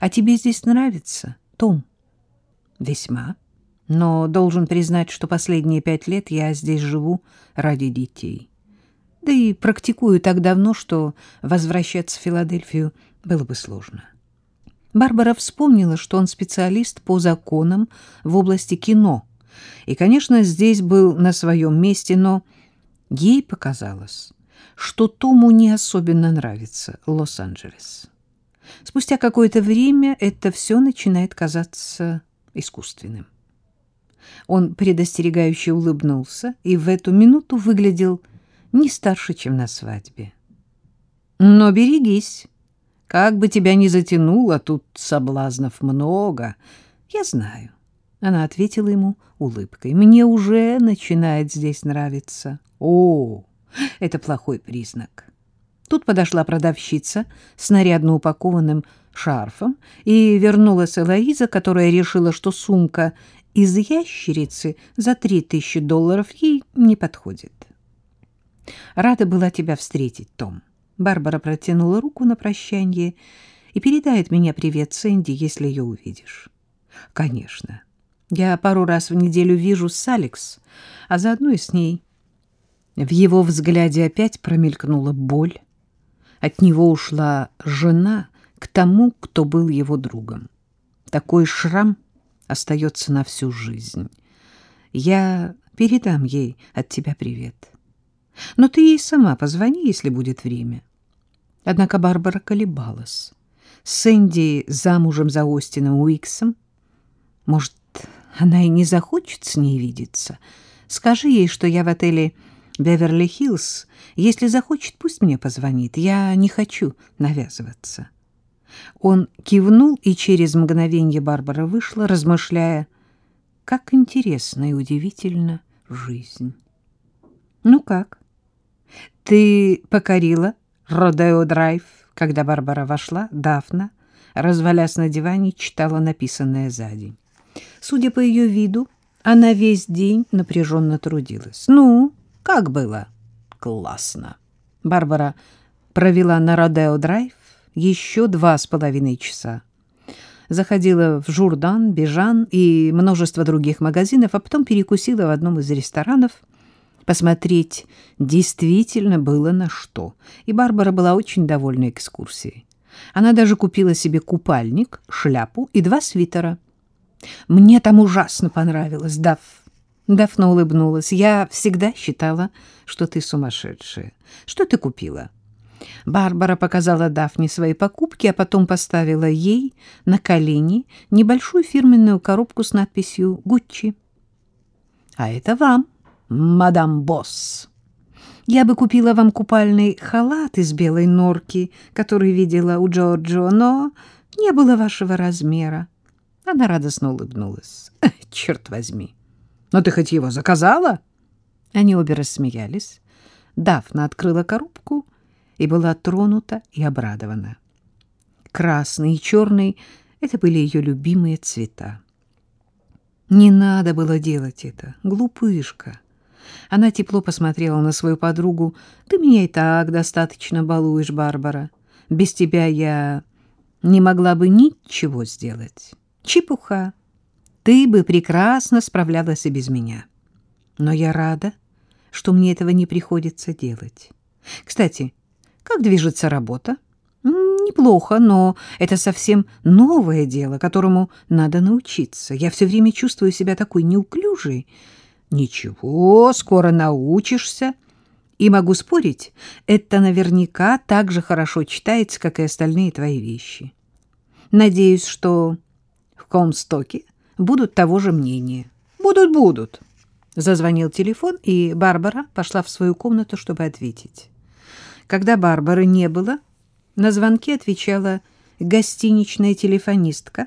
А тебе здесь нравится, Том? Весьма. Но должен признать, что последние пять лет я здесь живу ради детей. Да и практикую так давно, что возвращаться в Филадельфию было бы сложно. Барбара вспомнила, что он специалист по законам в области кино. И, конечно, здесь был на своем месте, но ей показалось, что Тому не особенно нравится Лос-Анджелес. Спустя какое-то время это все начинает казаться искусственным. Он предостерегающе улыбнулся и в эту минуту выглядел не старше, чем на свадьбе. «Но берегись, как бы тебя ни затянуло, тут соблазнов много. Я знаю». Она ответила ему улыбкой. «Мне уже начинает здесь нравиться». «О, это плохой признак». Тут подошла продавщица с нарядно упакованным шарфом, и вернулась Элоиза, которая решила, что сумка из ящерицы за три тысячи долларов ей не подходит. «Рада была тебя встретить, Том». Барбара протянула руку на прощание и передает мне привет Сэнди, если ее увидишь. «Конечно. Я пару раз в неделю вижу с Алекс, а заодно и с ней». В его взгляде опять промелькнула боль. От него ушла жена к тому, кто был его другом. Такой шрам остается на всю жизнь. Я передам ей от тебя привет. Но ты ей сама позвони, если будет время. Однако Барбара колебалась. Сэнди замужем за Остином Уиксом. Может, она и не захочет с ней видеться? Скажи ей, что я в отеле Беверли-Хиллз. Если захочет, пусть мне позвонит. Я не хочу навязываться. Он кивнул, и через мгновение Барбара вышла, размышляя, как интересна и удивительна жизнь. «Ну как? Ты покорила Родео-драйв?» Когда Барбара вошла, Дафна, развалясь на диване, читала написанное за день. Судя по ее виду, она весь день напряженно трудилась. «Ну, как было?» «Классно!» Барбара провела на Родео-драйв еще два с половиной часа. Заходила в Журдан, Бежан и множество других магазинов, а потом перекусила в одном из ресторанов. Посмотреть действительно было на что, и Барбара была очень довольна экскурсией. Она даже купила себе купальник, шляпу и два свитера. «Мне там ужасно понравилось, Даф». Дафна улыбнулась. «Я всегда считала, что ты сумасшедшая. Что ты купила?» Барбара показала Дафне свои покупки, а потом поставила ей на колени небольшую фирменную коробку с надписью «Гуччи». «А это вам, мадам Босс. Я бы купила вам купальный халат из белой норки, который видела у Джорджо, но не было вашего размера». Она радостно улыбнулась. «Черт возьми! Но ты хоть его заказала?» Они обе рассмеялись. Дафна открыла коробку и была тронута и обрадована. Красный и черный — это были ее любимые цвета. Не надо было делать это, глупышка. Она тепло посмотрела на свою подругу. «Ты меня и так достаточно балуешь, Барбара. Без тебя я не могла бы ничего сделать. Чепуха. Ты бы прекрасно справлялась и без меня. Но я рада, что мне этого не приходится делать. Кстати, как движется работа? Неплохо, но это совсем новое дело, которому надо научиться. Я все время чувствую себя такой неуклюжей. Ничего, скоро научишься. И могу спорить, это наверняка так же хорошо читается, как и остальные твои вещи. Надеюсь, что в Комстоке будут того же мнения. Будут, будут. Зазвонил телефон, и Барбара пошла в свою комнату, чтобы ответить. Когда Барбары не было, на звонки отвечала гостиничная телефонистка,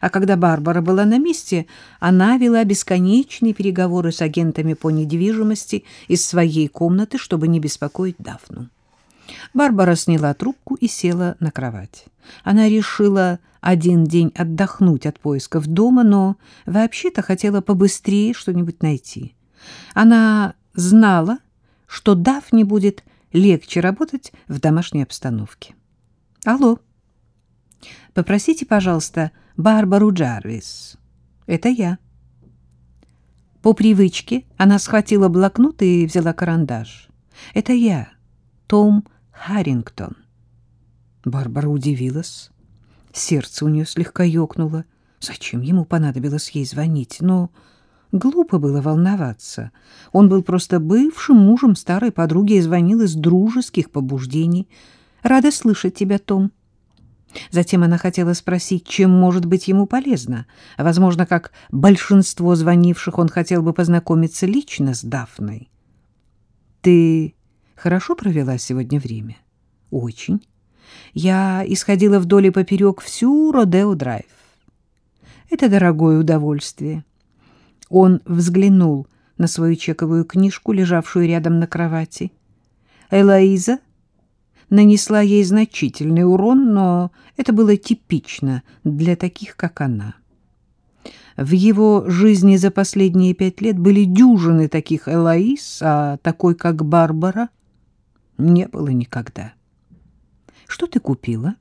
а когда Барбара была на месте, она вела бесконечные переговоры с агентами по недвижимости из своей комнаты, чтобы не беспокоить Дафну. Барбара сняла трубку и села на кровать. Она решила один день отдохнуть от поисков дома, но вообще-то хотела побыстрее что-нибудь найти. Она знала, что Дафне будет легче работать в домашней обстановке. Алло. Попросите, пожалуйста, Барбару Джарвис. Это я. По привычке она схватила блокнот и взяла карандаш. Это я, Том Харрингтон. Барбара удивилась. Сердце у нее слегка ёкнуло. Зачем ему понадобилось ей звонить? Но глупо было волноваться. Он был просто бывшим мужем старой подруги и звонил из дружеских побуждений. «Рада слышать тебя, Том». Затем она хотела спросить, чем может быть ему полезно. Возможно, как большинство звонивших, он хотел бы познакомиться лично с Дафной. «Ты хорошо провела сегодня время?» «Очень. Я исходила вдоль и поперек всю Родео-драйв. Это дорогое удовольствие». Он взглянул на свою чековую книжку, лежавшую рядом на кровати. Элоиза нанесла ей значительный урон, но это было типично для таких, как она. В его жизни за последние пять лет были дюжины таких Элоиз, а такой, как Барбара, не было никогда. «Что ты купила?»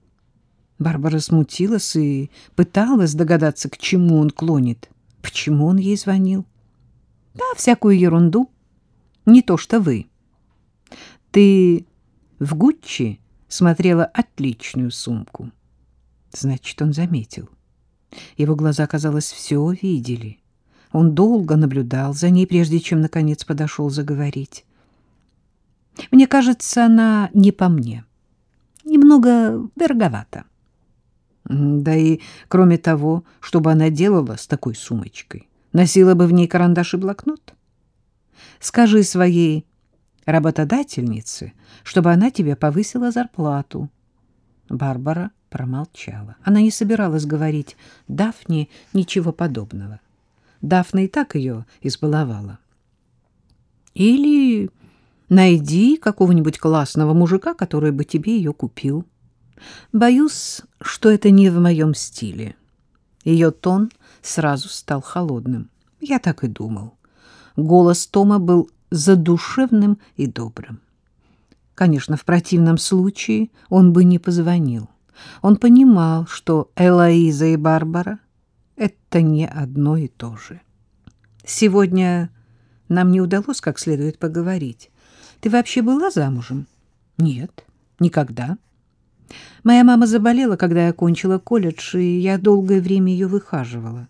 Барбара смутилась и пыталась догадаться, к чему он клонит. Почему он ей звонил? Да, всякую ерунду. Не то что вы. Ты в Гуччи смотрела отличную сумку. Значит, он заметил. Его глаза, казалось, все видели. Он долго наблюдал за ней, прежде чем, наконец, подошел заговорить. Мне кажется, она не по мне. Немного дороговато. Да и, кроме того, чтобы она делала с такой сумочкой, носила бы в ней карандаш и блокнот. Скажи своей работодательнице, чтобы она тебе повысила зарплату. Барбара промолчала. Она не собиралась говорить Дафне ничего подобного. Дафна и так ее избаловала. Или найди какого-нибудь классного мужика, который бы тебе ее купил. Боюсь, что это не в моем стиле. Ее тон сразу стал холодным. Я так и думал. Голос Тома был задушевным и добрым. Конечно, в противном случае он бы не позвонил. Он понимал, что Элоиза и Барбара — это не одно и то же. Сегодня нам не удалось как следует поговорить. Ты вообще была замужем? Нет, никогда. Моя мама заболела, когда я окончила колледж, и я долгое время ее выхаживала.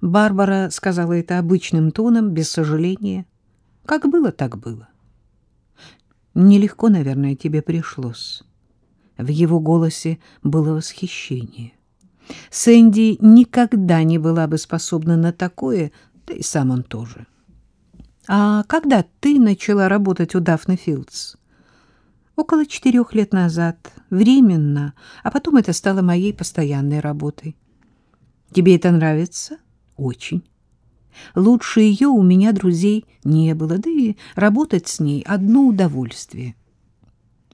Барбара сказала это обычным тоном, без сожаления. Как было, так было. Нелегко, наверное, тебе пришлось. В его голосе было восхищение. Сэнди никогда не была бы способна на такое, да и сам он тоже. А когда ты начала работать у Дафны Филдс? Около четырех лет назад, временно, а потом это стало моей постоянной работой. Тебе это нравится? Очень. Лучше ее у меня друзей не было, да и работать с ней одно удовольствие.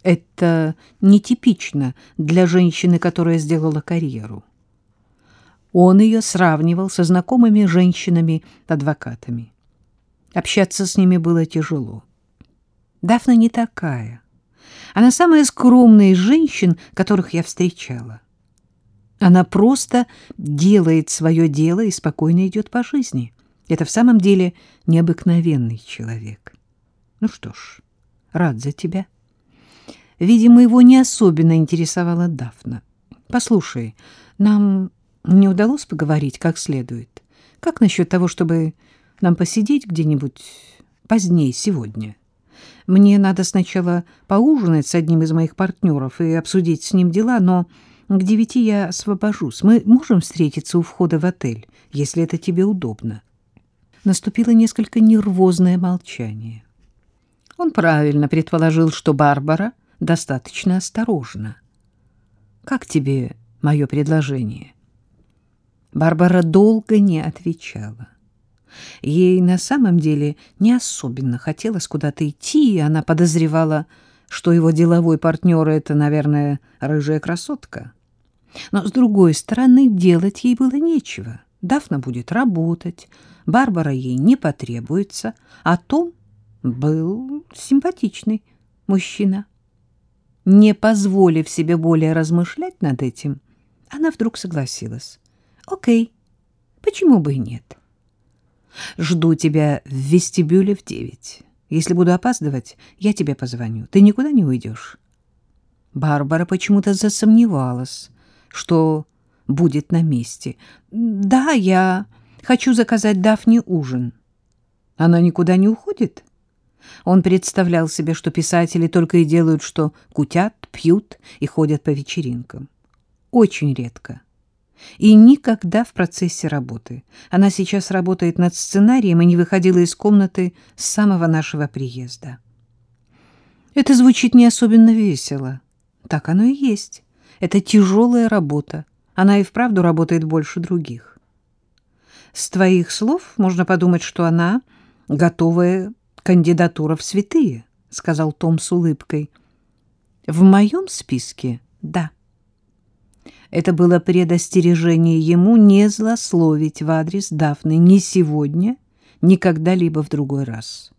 Это нетипично для женщины, которая сделала карьеру. Он ее сравнивал со знакомыми женщинами-адвокатами. Общаться с ними было тяжело. Дафна не такая. Она самая скромная из женщин, которых я встречала. Она просто делает свое дело и спокойно идет по жизни. Это в самом деле необыкновенный человек. Ну что ж, рад за тебя. Видимо, его не особенно интересовала Дафна. Послушай, нам не удалось поговорить как следует. Как насчет того, чтобы нам посидеть где-нибудь позднее сегодня?» Мне надо сначала поужинать с одним из моих партнеров и обсудить с ним дела, но к девяти я освобожусь. Мы можем встретиться у входа в отель, если это тебе удобно. Наступило несколько нервозное молчание. Он правильно предположил, что Барбара достаточно осторожна. «Как тебе мое предложение?» Барбара долго не отвечала. Ей на самом деле не особенно хотелось куда-то идти, и она подозревала, что его деловой партнер — это, наверное, рыжая красотка. Но, с другой стороны, делать ей было нечего. Дафна будет работать, Барбара ей не потребуется, а Том был симпатичный мужчина. Не позволив себе более размышлять над этим, Она вдруг согласилась. Окей, почему бы и нет? Жду тебя в вестибюле в девять. Если буду опаздывать, я тебе позвоню. Ты никуда не уйдешь. Барбара почему-то засомневалась, что будет на месте. Да, я хочу заказать Дафне ужин. Она никуда не уходит? Он представлял себе, что писатели только и делают, что кутят, пьют и ходят по вечеринкам. Очень редко. И никогда в процессе работы. Она сейчас работает над сценарием и не выходила из комнаты с самого нашего приезда. Это звучит не особенно весело. Так оно и есть. Это тяжелая работа. Она и вправду работает больше других. С твоих слов можно подумать, что она готовая кандидатура в святые, — сказал Том с улыбкой. — В моем списке — да. Это было предостережение ему не злословить в адрес Дафны ни сегодня, ни когда-либо в другой раз.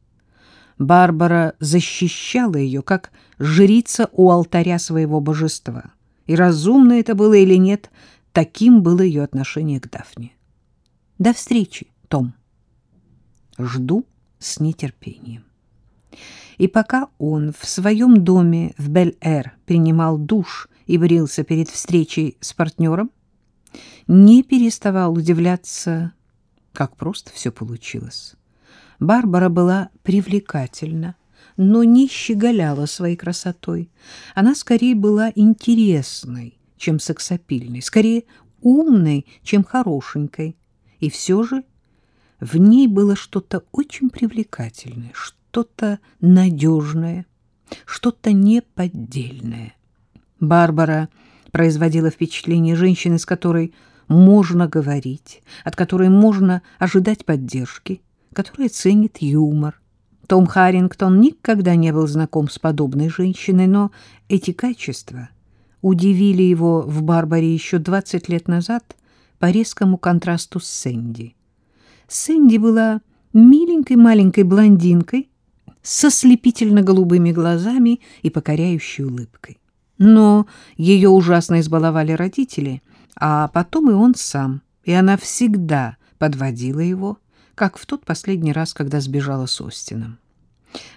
Барбара защищала ее, как жрица у алтаря своего божества. И разумно это было или нет, таким было ее отношение к Дафне. До встречи, Том. Жду с нетерпением. И пока он в своем доме в Бель-Эр принимал душ и брился перед встречей с партнером, не переставал удивляться, как просто все получилось. Барбара была привлекательна, но не щеголяла своей красотой. Она скорее была интересной, чем сексапильной, скорее умной, чем хорошенькой. И все же в ней было что-то очень привлекательное, что-то надежное, что-то неподдельное. Барбара производила впечатление женщины, с которой можно говорить, от которой можно ожидать поддержки, которая ценит юмор. Том Харрингтон никогда не был знаком с подобной женщиной, но эти качества удивили его в Барбаре еще 20 лет назад по резкому контрасту с Сэнди. Сэнди была миленькой маленькой блондинкой со слепительно-голубыми глазами и покоряющей улыбкой. Но ее ужасно избаловали родители, а потом и он сам, и она всегда подводила его, как в тот последний раз, когда сбежала с Остином.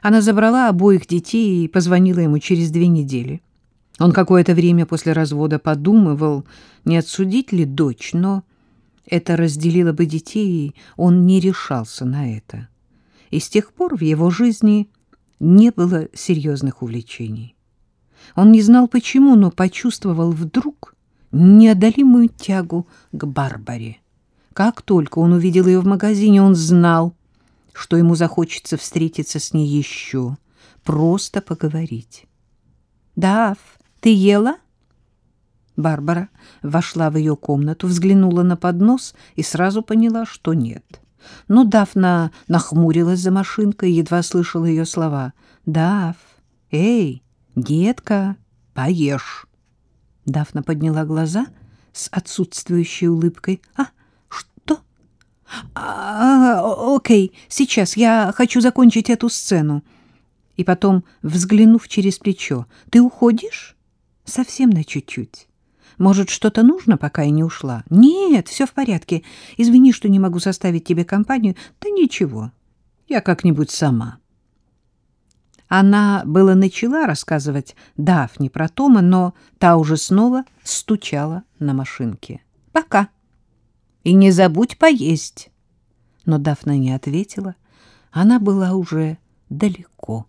Она забрала обоих детей и позвонила ему через две недели. Он какое-то время после развода подумывал, не отсудить ли дочь, но это разделило бы детей, и он не решался на это. И с тех пор в его жизни не было серьезных увлечений. Он не знал почему, но почувствовал вдруг неодолимую тягу к Барбаре. Как только он увидел ее в магазине, он знал, что ему захочется встретиться с ней еще, просто поговорить. «Дав, ты ела?» Барбара вошла в ее комнату, взглянула на поднос и сразу поняла, что нет. Но Дафна нахмурилась за машинкой и едва слышала ее слова. «Даф, эй, детка, поешь!» Дафна подняла глаза с отсутствующей улыбкой. «А, что?» а, «Окей, сейчас, я хочу закончить эту сцену». И потом, взглянув через плечо, «Ты уходишь?» «Совсем на чуть-чуть». Может, что-то нужно, пока я не ушла? Нет, все в порядке. Извини, что не могу составить тебе компанию. Да ничего, я как-нибудь сама. Она было начала рассказывать Дафне про Тома, но та уже снова стучала на машинке. «Пока. И не забудь поесть». Но Дафна не ответила. Она была уже далеко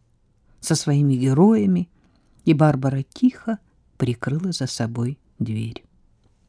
со своими героями, и Барбара тихо прикрыла за собой дверь.